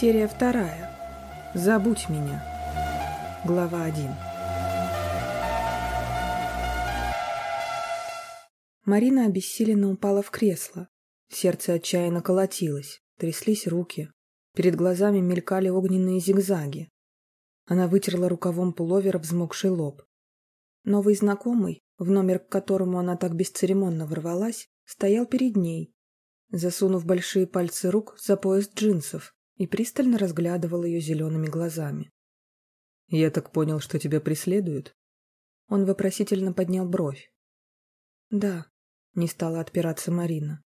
Серия вторая. Забудь меня. Глава один. Марина обессиленно упала в кресло. Сердце отчаянно колотилось, тряслись руки. Перед глазами мелькали огненные зигзаги. Она вытерла рукавом пуловера взмокший лоб. Новый знакомый, в номер к которому она так бесцеремонно ворвалась, стоял перед ней, засунув большие пальцы рук за пояс джинсов и пристально разглядывал ее зелеными глазами. «Я так понял, что тебя преследуют?» Он вопросительно поднял бровь. «Да», — не стала отпираться Марина.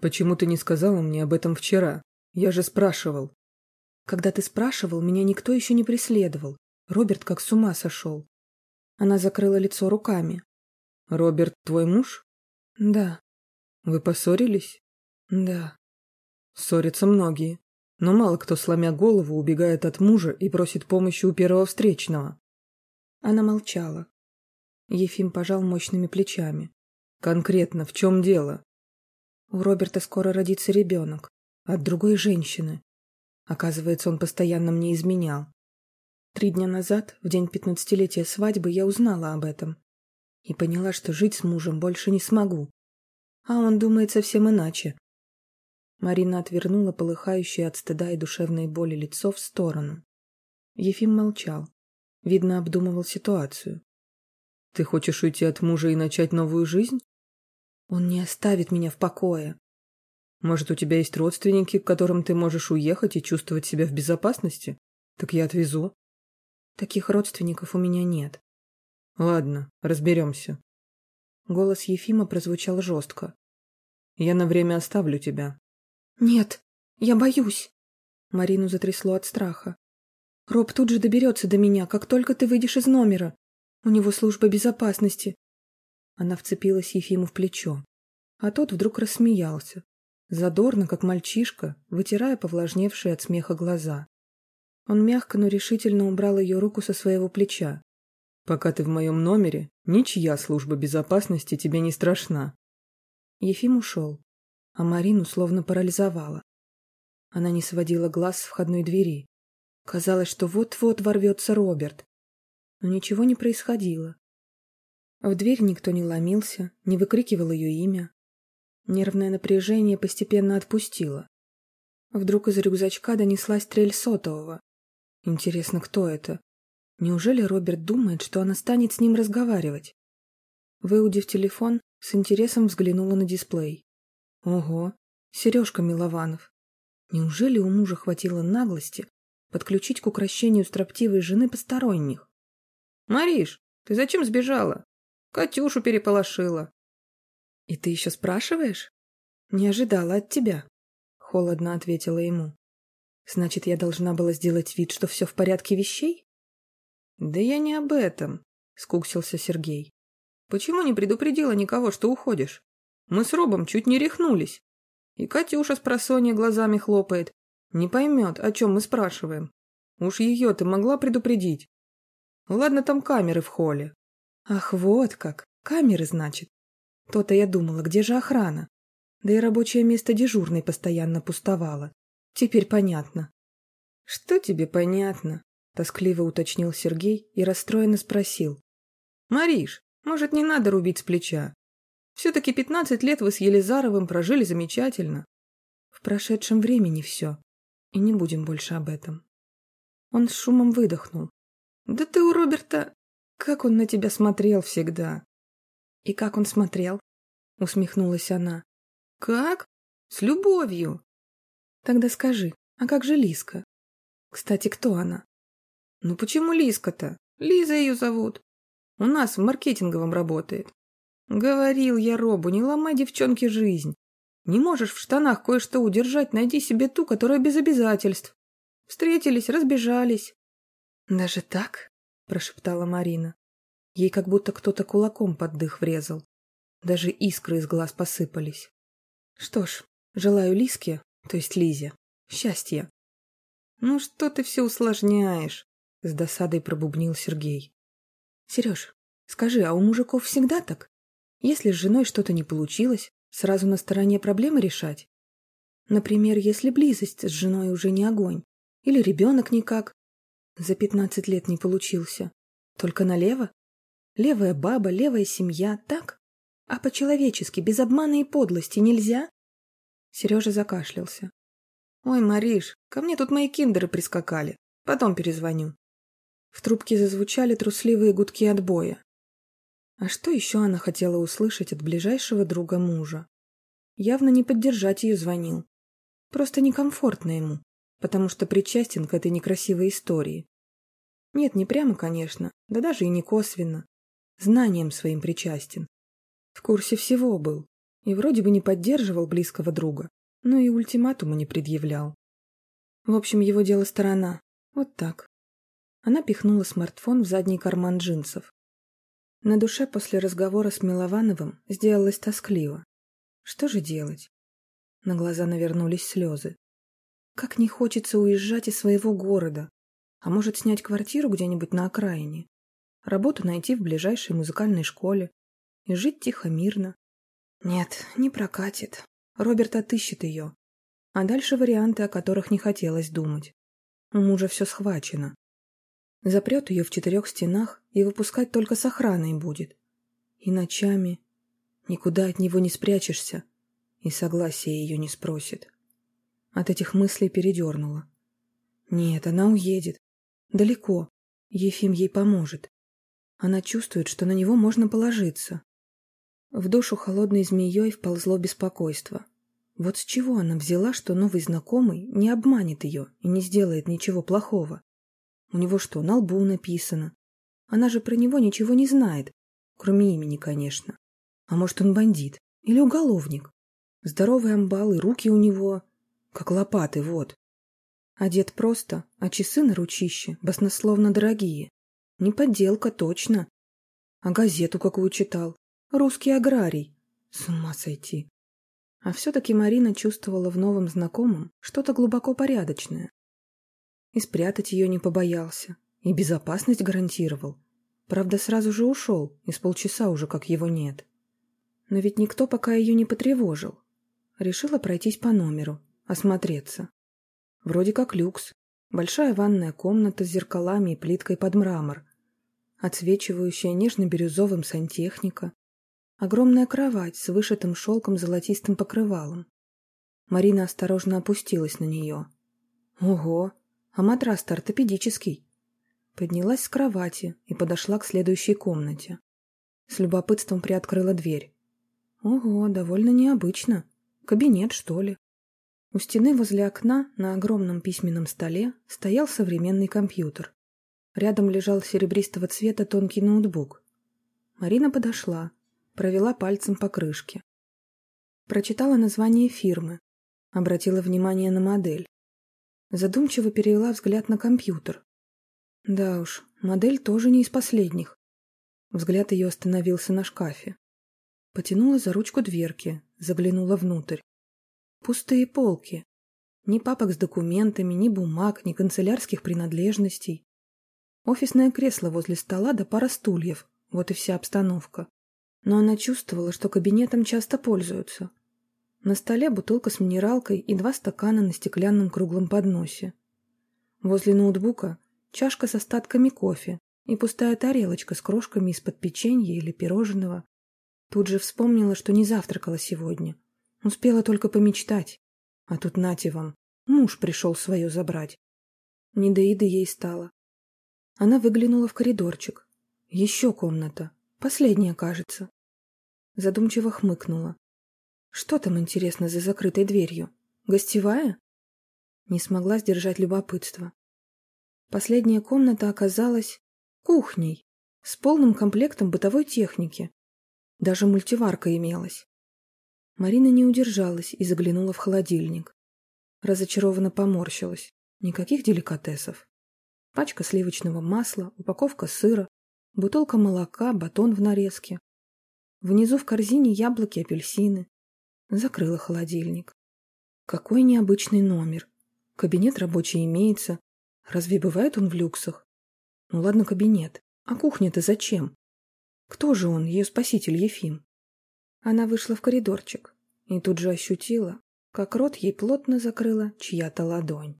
«Почему ты не сказала мне об этом вчера? Я же спрашивал». «Когда ты спрашивал, меня никто еще не преследовал. Роберт как с ума сошел». Она закрыла лицо руками. «Роберт твой муж?» «Да». «Вы поссорились?» «Да». «Ссорятся многие. Но мало кто, сломя голову, убегает от мужа и просит помощи у первого встречного. Она молчала. Ефим пожал мощными плечами. «Конкретно, в чем дело?» «У Роберта скоро родится ребенок. От другой женщины. Оказывается, он постоянно мне изменял. Три дня назад, в день пятнадцатилетия свадьбы, я узнала об этом. И поняла, что жить с мужем больше не смогу. А он думает совсем иначе. Марина отвернула полыхающее от стыда и душевной боли лицо в сторону. Ефим молчал. Видно, обдумывал ситуацию. «Ты хочешь уйти от мужа и начать новую жизнь?» «Он не оставит меня в покое». «Может, у тебя есть родственники, к которым ты можешь уехать и чувствовать себя в безопасности? Так я отвезу». «Таких родственников у меня нет». «Ладно, разберемся». Голос Ефима прозвучал жестко. «Я на время оставлю тебя. «Нет, я боюсь». Марину затрясло от страха. «Роб тут же доберется до меня, как только ты выйдешь из номера. У него служба безопасности». Она вцепилась Ефиму в плечо. А тот вдруг рассмеялся. Задорно, как мальчишка, вытирая повлажневшие от смеха глаза. Он мягко, но решительно убрал ее руку со своего плеча. «Пока ты в моем номере, ничья служба безопасности тебе не страшна». Ефим ушел а Марину словно парализовала. Она не сводила глаз с входной двери. Казалось, что вот-вот ворвется Роберт. Но ничего не происходило. В дверь никто не ломился, не выкрикивал ее имя. Нервное напряжение постепенно отпустило. Вдруг из рюкзачка донеслась трель сотового. Интересно, кто это? Неужели Роберт думает, что она станет с ним разговаривать? Выудив телефон, с интересом взглянула на дисплей. Ого, Сережка Милованов. Неужели у мужа хватило наглости подключить к украшению строптивой жены посторонних? Мариш, ты зачем сбежала? Катюшу переполошила. И ты еще спрашиваешь? Не ожидала от тебя. Холодно ответила ему. Значит, я должна была сделать вид, что все в порядке вещей? Да я не об этом, скуксился Сергей. Почему не предупредила никого, что уходишь? Мы с Робом чуть не рехнулись. И Катюша с просонья глазами хлопает. Не поймет, о чем мы спрашиваем. Уж ее ты могла предупредить. Ладно, там камеры в холле. Ах, вот как. Камеры, значит. То-то я думала, где же охрана? Да и рабочее место дежурной постоянно пустовало. Теперь понятно. Что тебе понятно? Тоскливо уточнил Сергей и расстроенно спросил. Мариш, может, не надо рубить с плеча? Все-таки пятнадцать лет вы с Елизаровым прожили замечательно. В прошедшем времени все. И не будем больше об этом. Он с шумом выдохнул. Да ты у Роберта... Как он на тебя смотрел всегда. И как он смотрел? Усмехнулась она. Как? С любовью. Тогда скажи, а как же Лиска? Кстати, кто она? Ну почему Лиска-то? Лиза ее зовут. У нас в маркетинговом работает. Говорил я Робу, не ломай девчонке жизнь. Не можешь в штанах кое-что удержать, найди себе ту, которая без обязательств. Встретились, разбежались. Даже так? Прошептала Марина. Ей как будто кто-то кулаком под дых врезал. Даже искры из глаз посыпались. Что ж, желаю Лиске, то есть Лизе, счастья. Ну что ты все усложняешь? С досадой пробубнил Сергей. Сереж, скажи, а у мужиков всегда так? Если с женой что-то не получилось, сразу на стороне проблемы решать? Например, если близость с женой уже не огонь. Или ребенок никак. За пятнадцать лет не получился. Только налево? Левая баба, левая семья, так? А по-человечески, без обмана и подлости нельзя? Сережа закашлялся. «Ой, Мариш, ко мне тут мои киндеры прискакали. Потом перезвоню». В трубке зазвучали трусливые гудки отбоя. А что еще она хотела услышать от ближайшего друга мужа? Явно не поддержать ее звонил. Просто некомфортно ему, потому что причастен к этой некрасивой истории. Нет, не прямо, конечно, да даже и не косвенно. Знанием своим причастен. В курсе всего был. И вроде бы не поддерживал близкого друга, но и ультиматума не предъявлял. В общем, его дело сторона. Вот так. Она пихнула смартфон в задний карман джинсов. На душе после разговора с Миловановым сделалось тоскливо. Что же делать? На глаза навернулись слезы. Как не хочется уезжать из своего города. А может, снять квартиру где-нибудь на окраине. Работу найти в ближайшей музыкальной школе. И жить тихо-мирно. Нет, не прокатит. Роберт отыщет ее. А дальше варианты, о которых не хотелось думать. У мужа все схвачено. Запрет ее в четырех стенах и выпускать только с охраной будет. И ночами никуда от него не спрячешься, и согласия ее не спросит. От этих мыслей передернула. Нет, она уедет. Далеко. Ефим ей поможет. Она чувствует, что на него можно положиться. В душу холодной змеей вползло беспокойство. Вот с чего она взяла, что новый знакомый не обманет ее и не сделает ничего плохого? У него что, на лбу написано? Она же про него ничего не знает, кроме имени, конечно. А может, он бандит или уголовник? Здоровый амбал и руки у него, как лопаты, вот. Одет просто, а часы на ручище баснословно дорогие. Не подделка, точно. А газету какую читал? Русский аграрий. С ума сойти. А все-таки Марина чувствовала в новом знакомом что-то глубоко порядочное. И спрятать ее не побоялся. И безопасность гарантировал. Правда, сразу же ушел, и с полчаса уже как его нет. Но ведь никто пока ее не потревожил. Решила пройтись по номеру, осмотреться. Вроде как люкс. Большая ванная комната с зеркалами и плиткой под мрамор. Отсвечивающая нежно-бирюзовым сантехника. Огромная кровать с вышитым шелком золотистым покрывалом. Марина осторожно опустилась на нее. Ого, а матрас-то ортопедический. Поднялась с кровати и подошла к следующей комнате. С любопытством приоткрыла дверь. Ого, довольно необычно. Кабинет, что ли? У стены возле окна на огромном письменном столе стоял современный компьютер. Рядом лежал серебристого цвета тонкий ноутбук. Марина подошла, провела пальцем по крышке. Прочитала название фирмы, обратила внимание на модель. Задумчиво перевела взгляд на компьютер. Да уж, модель тоже не из последних. Взгляд ее остановился на шкафе. Потянула за ручку дверки, заглянула внутрь. Пустые полки. Ни папок с документами, ни бумаг, ни канцелярских принадлежностей. Офисное кресло возле стола да пара стульев. Вот и вся обстановка. Но она чувствовала, что кабинетом часто пользуются. На столе бутылка с минералкой и два стакана на стеклянном круглом подносе. Возле ноутбука чашка с остатками кофе и пустая тарелочка с крошками из-под печенья или пирожного. Тут же вспомнила, что не завтракала сегодня. Успела только помечтать. А тут нате вам, муж пришел свое забрать. Не до еды ей стало. Она выглянула в коридорчик. Еще комната. Последняя, кажется. Задумчиво хмыкнула. Что там, интересно, за закрытой дверью? Гостевая? Не смогла сдержать любопытство. Последняя комната оказалась кухней, с полным комплектом бытовой техники. Даже мультиварка имелась. Марина не удержалась и заглянула в холодильник. Разочарованно поморщилась. Никаких деликатесов. Пачка сливочного масла, упаковка сыра, бутылка молока, батон в нарезке. Внизу в корзине яблоки, апельсины. Закрыла холодильник. Какой необычный номер. Кабинет рабочий имеется. Разве бывает он в люксах? Ну ладно, кабинет. А кухня-то зачем? Кто же он, ее спаситель Ефим? Она вышла в коридорчик и тут же ощутила, как рот ей плотно закрыла чья-то ладонь.